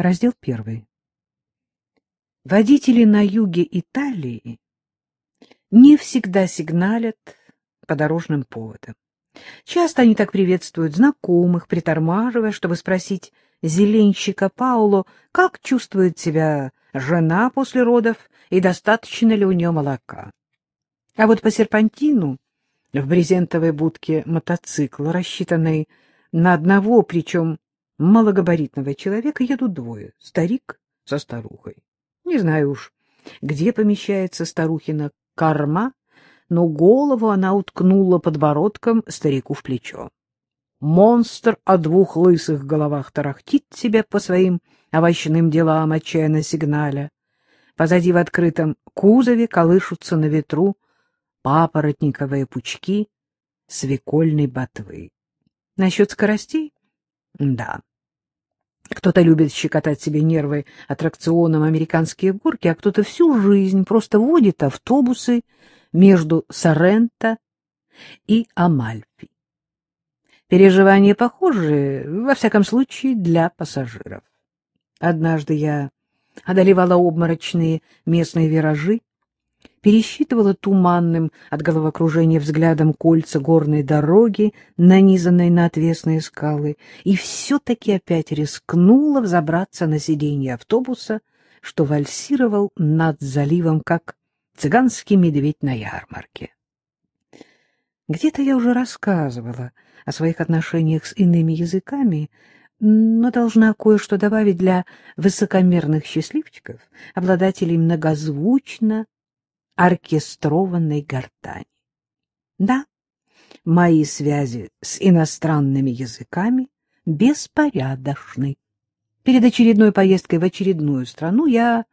Раздел первый. Водители на юге Италии не всегда сигналят по дорожным поводам. Часто они так приветствуют знакомых, притормаживая, чтобы спросить зеленщика Пауло, как чувствует себя жена после родов и достаточно ли у нее молока. А вот по серпантину в брезентовой будке мотоцикл, рассчитанный на одного, причем малогабаритного человека, едут двое — старик со старухой. Не знаю уж, где помещается старухина корма, но голову она уткнула подбородком старику в плечо. Монстр о двух лысых головах тарахтит себя по своим овощным делам, отчаянно сигналя. Позади в открытом кузове колышутся на ветру папоротниковые пучки свекольной ботвы. Насчет скоростей? Да. Кто-то любит щекотать себе нервы аттракционом американские горки, а кто-то всю жизнь просто водит автобусы между Соренто и Амальфи. Переживания похожие, во всяком случае, для пассажиров. Однажды я одолевала обморочные местные виражи, пересчитывала туманным от головокружения взглядом кольца горной дороги, нанизанной на отвесные скалы, и все-таки опять рискнула взобраться на сиденье автобуса, что вальсировал над заливом, как цыганский медведь на ярмарке. Где-то я уже рассказывала о своих отношениях с иными языками, но должна кое-что добавить для высокомерных счастливчиков, обладателей многозвучно оркестрованной гортани. Да, мои связи с иностранными языками беспорядочны. Перед очередной поездкой в очередную страну я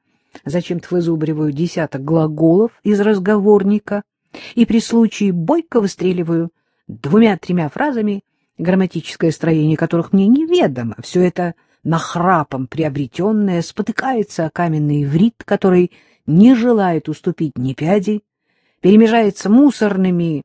зачем-то вызубриваю десяток глаголов из разговорника и при случае бойко выстреливаю двумя-тремя фразами, грамматическое строение которых мне неведомо. Все это нахрапом приобретенное спотыкается о каменный иврит, который не желает уступить ни пяди, перемежается мусорными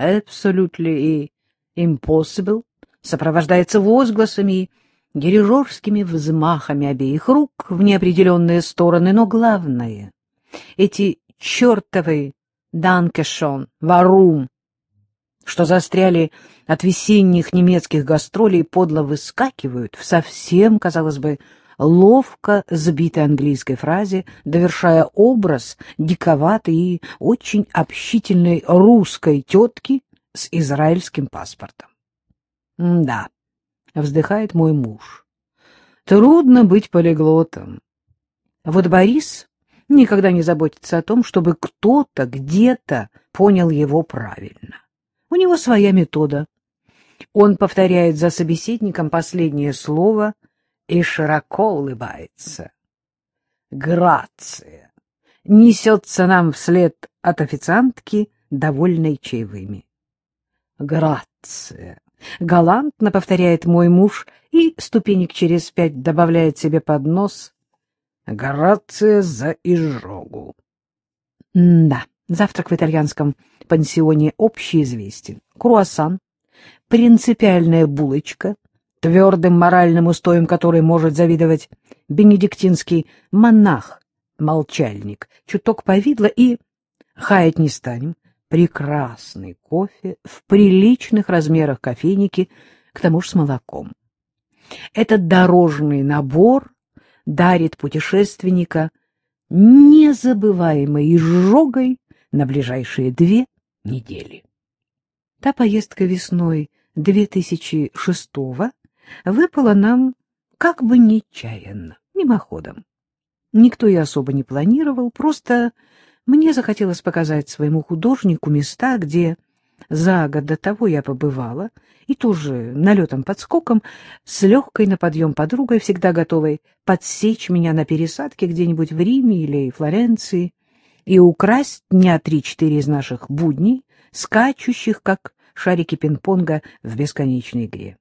absolutely и impossible, сопровождается возгласами и дирижерскими взмахами обеих рук в неопределенные стороны, но главное — эти чертовы «данкешон», «варум», что застряли от весенних немецких гастролей, подло выскакивают в совсем, казалось бы, ловко сбитой английской фразе, довершая образ диковатой и очень общительной русской тетки с израильским паспортом. да, вздыхает мой муж. Трудно быть полиглотом. Вот Борис никогда не заботится о том, чтобы кто-то где-то понял его правильно. У него своя метода. Он повторяет за собеседником последнее слово и широко улыбается. Грация несется нам вслед от официантки, довольной чаевыми. Грация Галантно повторяет мой муж и ступенек через пять добавляет себе под нос «Горация за изжогу». да, завтрак в итальянском пансионе общеизвестен. Круассан, принципиальная булочка, твердым моральным устоем которой может завидовать бенедиктинский монах-молчальник, чуток повидла и хаять не станем, прекрасный кофе в приличных размерах кофейники, к тому же с молоком. Этот дорожный набор дарит путешественника незабываемой изжогой на ближайшие две недели. Та поездка весной 2006-го выпала нам как бы нечаянно, мимоходом. Никто и особо не планировал, просто мне захотелось показать своему художнику места, где за год до того я побывала, и тоже налетом-подскоком, с легкой на подъем подругой, всегда готовой подсечь меня на пересадке где-нибудь в Риме или Флоренции и украсть дня три-четыре из наших будней, скачущих, как шарики пинг-понга в бесконечной игре.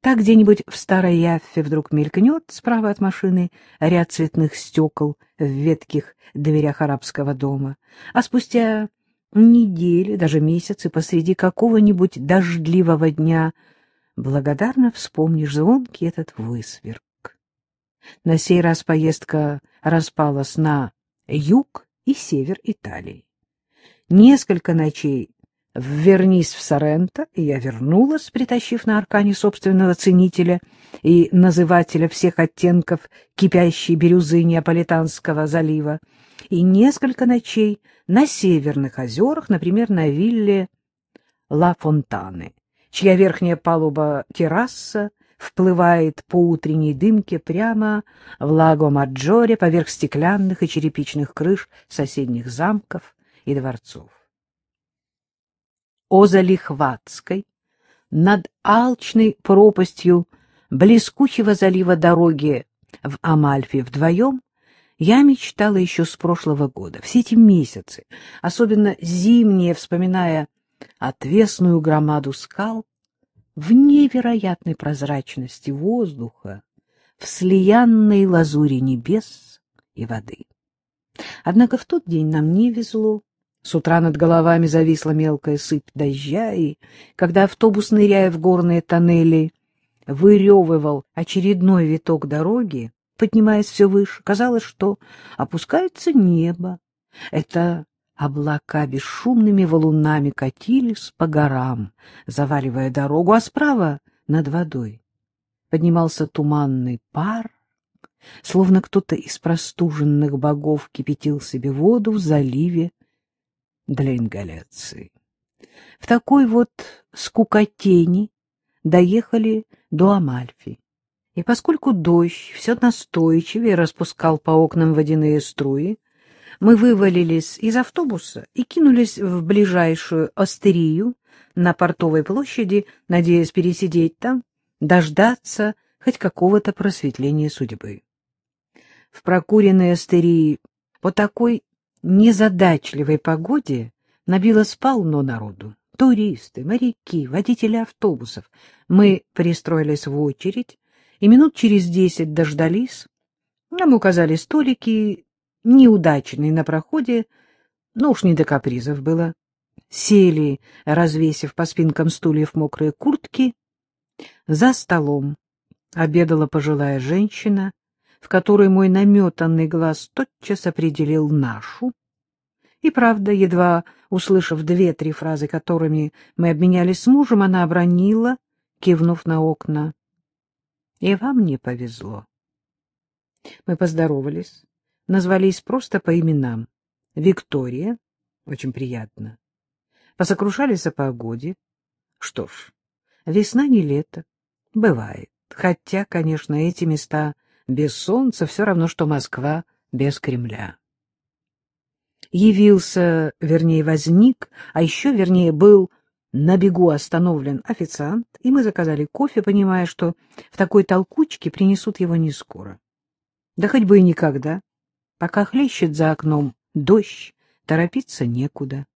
Так где-нибудь в старой Яффе вдруг мелькнет справа от машины ряд цветных стекол в ветких дверях арабского дома, а спустя недели, даже месяцы, посреди какого-нибудь дождливого дня благодарно вспомнишь звонкий этот высверк. На сей раз поездка распалась на юг и север Италии. Несколько ночей вернись в Соренто, и я вернулась, притащив на аркане собственного ценителя и назывателя всех оттенков кипящей бирюзы Неаполитанского залива, и несколько ночей на северных озерах, например, на вилле Ла Фонтаны, чья верхняя палуба терраса вплывает по утренней дымке прямо в Лаго Маджоре поверх стеклянных и черепичных крыш соседних замков и дворцов. О Залихватской, над алчной пропастью блескучего залива дороги в Амальфе вдвоем, я мечтала еще с прошлого года, все эти месяцы, особенно зимние, вспоминая отвесную громаду скал, в невероятной прозрачности воздуха, в слиянной лазури небес и воды. Однако в тот день нам не везло. С утра над головами зависла мелкая сыпь дождя, и, когда автобус, ныряя в горные тоннели, выревывал очередной виток дороги, поднимаясь все выше, казалось, что опускается небо. Это облака бесшумными валунами катились по горам, заваливая дорогу, а справа над водой поднимался туманный пар, словно кто-то из простуженных богов кипятил себе воду в заливе для ингаляции. В такой вот скукотени доехали до Амальфи. И поскольку дождь все настойчивее распускал по окнам водяные струи, мы вывалились из автобуса и кинулись в ближайшую остерию на портовой площади, надеясь пересидеть там, дождаться хоть какого-то просветления судьбы. В прокуренной астерии по такой незадачливой погоде набилось полно народу. Туристы, моряки, водители автобусов. Мы пристроились в очередь, и минут через десять дождались. Нам указали столики, неудачные на проходе, но уж не до капризов было. Сели, развесив по спинкам стульев мокрые куртки. За столом обедала пожилая женщина в которой мой наметанный глаз тотчас определил нашу. И правда, едва услышав две-три фразы, которыми мы обменялись с мужем, она обронила, кивнув на окна. И вам не повезло. Мы поздоровались, назвались просто по именам. Виктория, очень приятно. Посокрушались о погоде. Что ж, весна не лето, бывает. Хотя, конечно, эти места без солнца все равно, что Москва без Кремля. Явился, вернее, возник, а еще, вернее, был на бегу остановлен официант, и мы заказали кофе, понимая, что в такой толкучке принесут его не скоро. Да хоть бы и никогда. Пока хлещет за окном дождь, торопиться некуда.